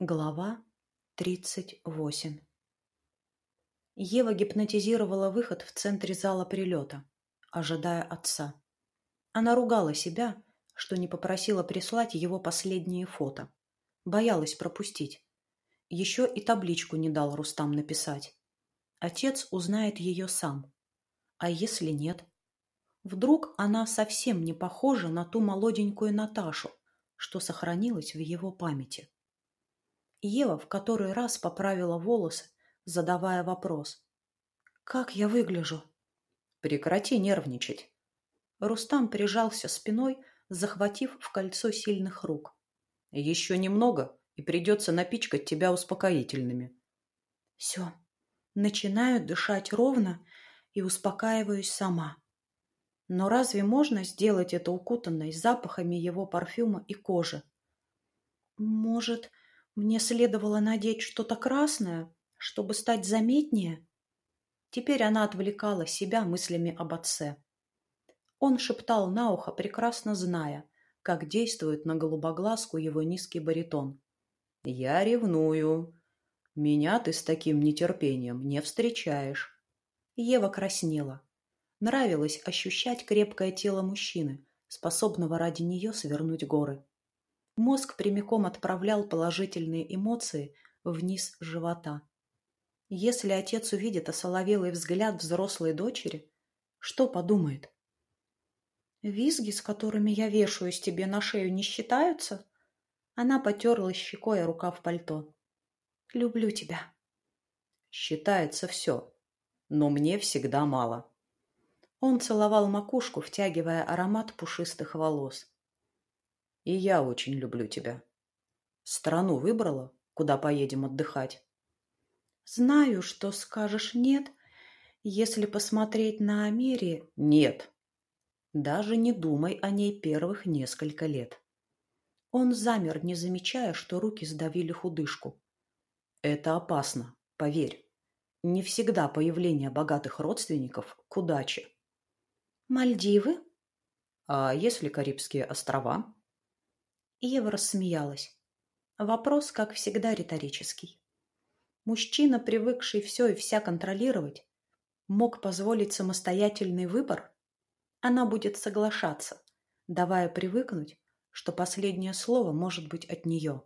Глава 38 Ева гипнотизировала выход в центре зала прилета, ожидая отца. Она ругала себя, что не попросила прислать его последние фото. Боялась пропустить. Еще и табличку не дал Рустам написать. Отец узнает ее сам. А если нет? Вдруг она совсем не похожа на ту молоденькую Наташу, что сохранилась в его памяти. Ева в который раз поправила волосы, задавая вопрос. «Как я выгляжу?» «Прекрати нервничать». Рустам прижался спиной, захватив в кольцо сильных рук. «Еще немного, и придется напичкать тебя успокоительными». «Все. Начинаю дышать ровно и успокаиваюсь сама. Но разве можно сделать это укутанной запахами его парфюма и кожи? Может, мне следовало надеть что-то красное, чтобы стать заметнее. Теперь она отвлекала себя мыслями об отце. Он шептал на ухо, прекрасно зная, как действует на голубоглазку его низкий баритон. «Я ревную. Меня ты с таким нетерпением не встречаешь». Ева краснела. Нравилось ощущать крепкое тело мужчины, способного ради нее свернуть горы. Мозг прямиком отправлял положительные эмоции вниз живота. Если отец увидит осоловелый взгляд взрослой дочери, что подумает? Визги, с которыми я вешаюсь тебе на шею, не считаются? Она потерла щекой о рукав пальто. Люблю тебя. Считается все, но мне всегда мало. Он целовал макушку, втягивая аромат пушистых волос. И я очень люблю тебя. Страну выбрала, куда поедем отдыхать? Знаю, что скажешь нет, если посмотреть на Амери. Нет. Даже не думай о ней первых несколько лет. Он замер, не замечая, что руки сдавили худышку. Это опасно, поверь. Не всегда появление богатых родственников к удаче. Мальдивы? А если Карибские острова? Ева рассмеялась. Вопрос, как всегда, риторический. Мужчина, привыкший все и вся контролировать, мог позволить самостоятельный выбор? Она будет соглашаться, давая привыкнуть, что последнее слово может быть от нее.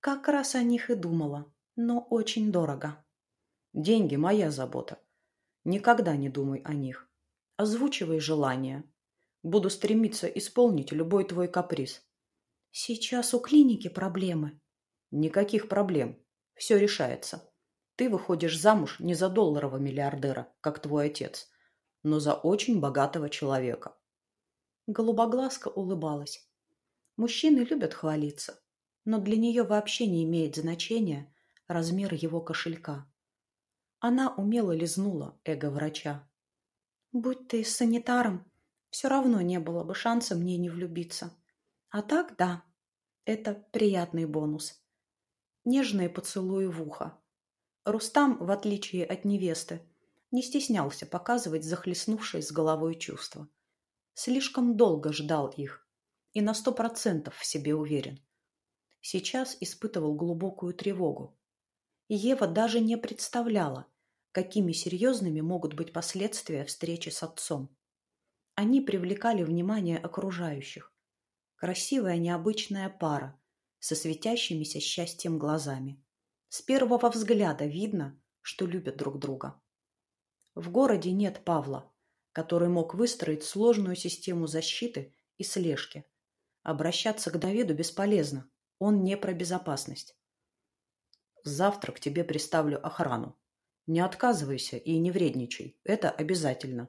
Как раз о них и думала, но очень дорого. Деньги – моя забота. Никогда не думай о них. Озвучивай желания. Буду стремиться исполнить любой твой каприз. Сейчас у клиники проблемы. Никаких проблем. Все решается. Ты выходишь замуж не за долларового миллиардера, как твой отец, но за очень богатого человека. Голубоглазка улыбалась. Мужчины любят хвалиться, но для нее вообще не имеет значения размер его кошелька. Она умело лизнула эго врача. «Будь ты санитаром, все равно не было бы шанса мне не влюбиться». А так, да, это приятный бонус. Нежные поцелуи в ухо. Рустам, в отличие от невесты, не стеснялся показывать захлестнувшие с головой чувства. Слишком долго ждал их и на сто процентов в себе уверен. Сейчас испытывал глубокую тревогу. Ева даже не представляла, какими серьезными могут быть последствия встречи с отцом. Они привлекали внимание окружающих, Красивая необычная пара со светящимися счастьем глазами. С первого взгляда видно, что любят друг друга. В городе нет Павла, который мог выстроить сложную систему защиты и слежки. Обращаться к Давиду бесполезно, он не про безопасность. Завтра к тебе приставлю охрану. Не отказывайся и не вредничай, это обязательно.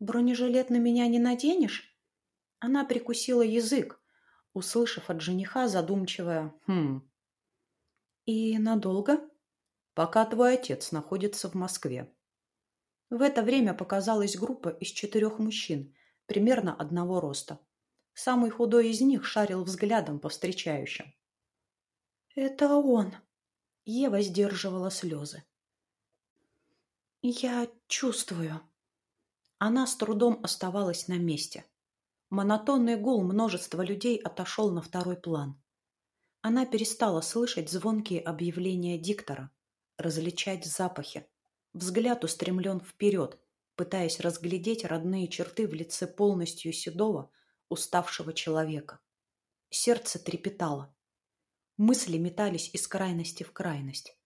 Бронежилет на меня не наденешь? Она прикусила язык, услышав от жениха задумчивое «хм». «И надолго?» «Пока твой отец находится в Москве». В это время показалась группа из четырех мужчин, примерно одного роста. Самый худой из них шарил взглядом по встречающим. «Это он!» Ева сдерживала слезы. «Я чувствую». Она с трудом оставалась на месте. Монотонный гул множества людей отошел на второй план. Она перестала слышать звонкие объявления диктора, различать запахи. Взгляд устремлен вперед, пытаясь разглядеть родные черты в лице полностью седого, уставшего человека. Сердце трепетало. Мысли метались из крайности в крайность.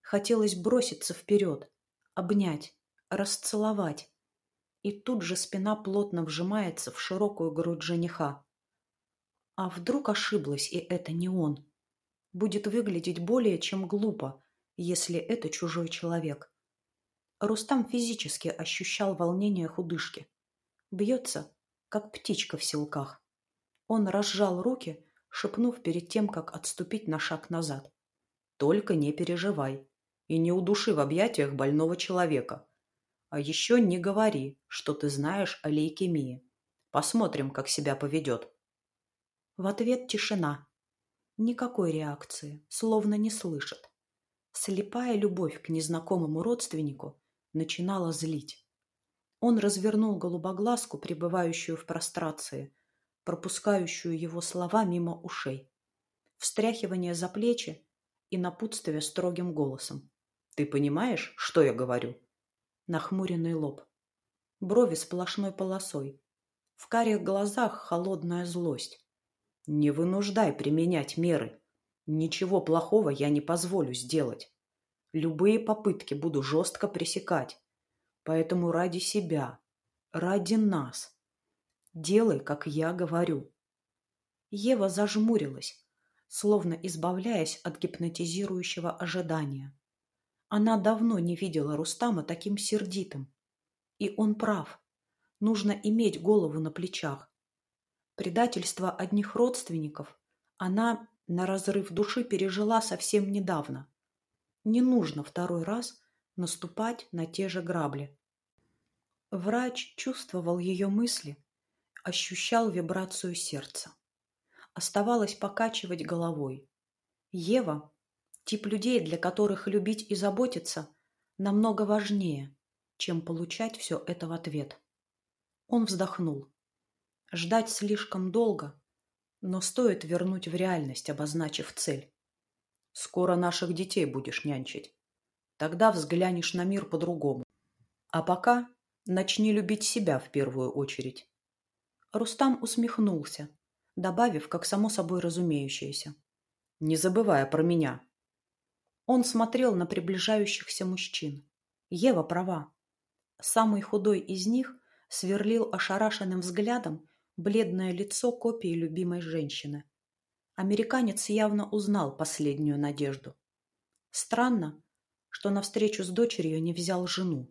Хотелось броситься вперед, обнять, расцеловать. И тут же спина плотно вжимается в широкую грудь жениха. А вдруг ошиблась, и это не он? Будет выглядеть более чем глупо, если это чужой человек. Рустам физически ощущал волнение худышки. Бьется, как птичка в селках. Он разжал руки, шепнув перед тем, как отступить на шаг назад. «Только не переживай и не удуши в объятиях больного человека. А еще не говори, что ты знаешь о лейкемии. Посмотрим, как себя поведет». В ответ тишина. Никакой реакции, словно не слышит. Слепая любовь к незнакомому родственнику начинала злить. Он развернул голубоглазку, пребывающую в прострации, пропускающую его слова мимо ушей. Встряхивание за плечи и напутствие строгим голосом. «Ты понимаешь, что я говорю?» Нахмуренный лоб. Брови сплошной полосой. В карих глазах холодная злость. Не вынуждай применять меры. Ничего плохого я не позволю сделать. Любые попытки буду жестко пресекать. Поэтому ради себя, ради нас, делай, как я говорю. Ева зажмурилась, словно избавляясь от гипнотизирующего ожидания. Она давно не видела Рустама таким сердитым. И он прав. Нужно иметь голову на плечах. Предательство одних родственников она на разрыв души пережила совсем недавно. Не нужно второй раз наступать на те же грабли. Врач чувствовал ее мысли, ощущал вибрацию сердца. Оставалось покачивать головой. Ева – тип людей, для которых любить и заботиться намного важнее, чем получать все это в ответ. Он вздохнул. Ждать слишком долго, но стоит вернуть в реальность, обозначив цель. Скоро наших детей будешь нянчить. Тогда взглянешь на мир по-другому. А пока начни любить себя в первую очередь. Рустам усмехнулся, добавив, как само собой разумеющееся. Не забывая про меня. Он смотрел на приближающихся мужчин. Ева права. Самый худой из них сверлил ошарашенным взглядом бледное лицо копии любимой женщины. Американец явно узнал последнюю надежду. Странно, что на встречу с дочерью не взял жену.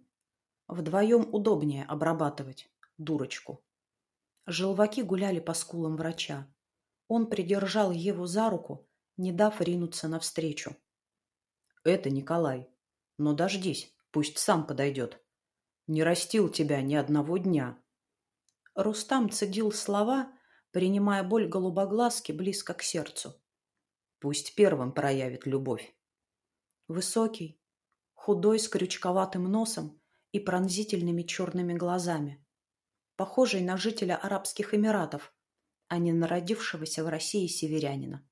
Вдвоем удобнее обрабатывать дурочку. Желваки гуляли по скулам врача. Он придержал Еву за руку, не дав ринуться навстречу. «Это Николай. Но дождись, пусть сам подойдет. Не растил тебя ни одного дня, Рустам цедил слова, принимая боль голубоглазки близко к сердцу. Пусть первым проявит любовь. Высокий, худой, с крючковатым носом и пронзительными черными глазами. Похожий на жителя Арабских Эмиратов, а не на родившегося в России северянина.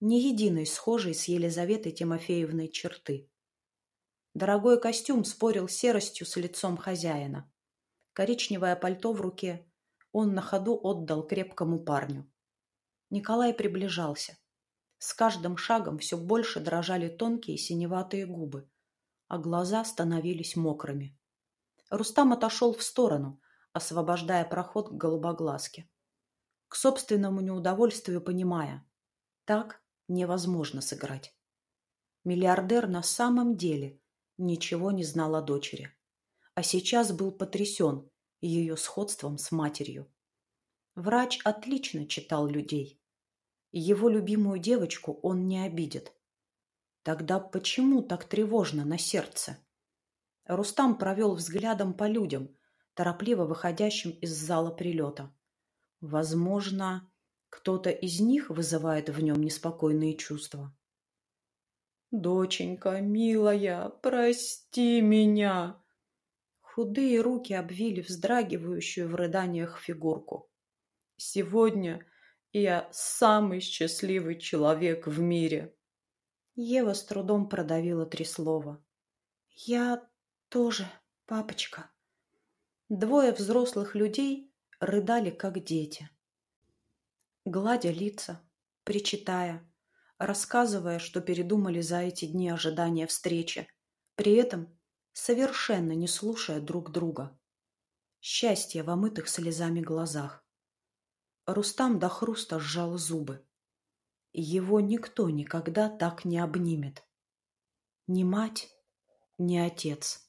Ни единой схожей с Елизаветой Тимофеевной черты. Дорогой костюм спорил серостью с лицом хозяина коричневое пальто в руке, он на ходу отдал крепкому парню. Николай приближался. С каждым шагом все больше дрожали тонкие синеватые губы, а глаза становились мокрыми. Рустам отошел в сторону, освобождая проход к голубоглазке. К собственному неудовольствию понимая, так невозможно сыграть. Миллиардер на самом деле ничего не знал о дочери а сейчас был потрясен ее сходством с матерью. Врач отлично читал людей. Его любимую девочку он не обидит. Тогда почему так тревожно на сердце? Рустам провел взглядом по людям, торопливо выходящим из зала прилета. Возможно, кто-то из них вызывает в нем неспокойные чувства. «Доченька, милая, прости меня!» Худые руки обвили вздрагивающую в рыданиях фигурку. «Сегодня Я самый счастливый человек в мире. Ева с трудом продавила три слова. Я тоже, папочка. Двое взрослых людей рыдали, как дети. Гладя лица, причитая, рассказывая, что передумали за эти дни ожидания встречи, при этом совершенно не слушая друг друга. Счастье в омытых слезами глазах. Рустам до хруста сжал зубы. Его никто никогда так не обнимет. Ни мать, ни отец.